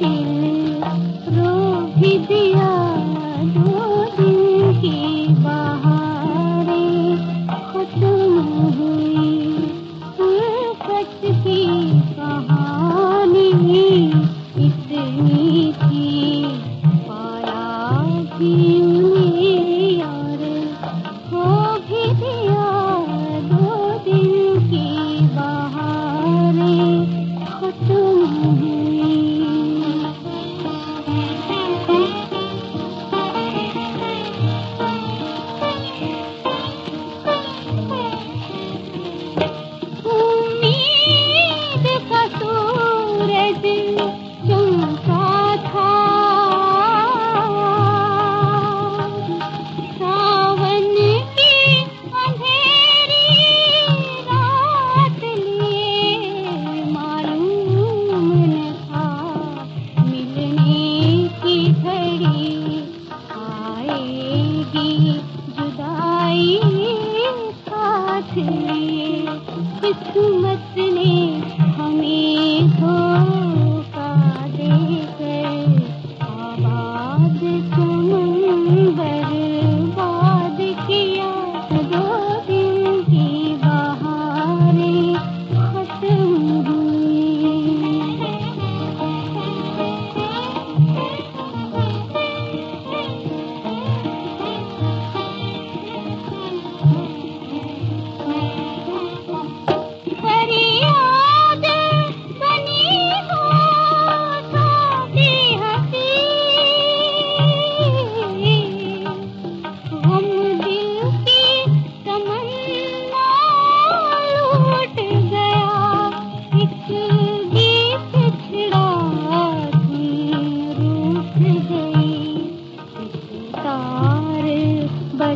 दी ಮಾಡಿ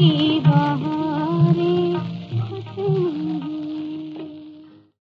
की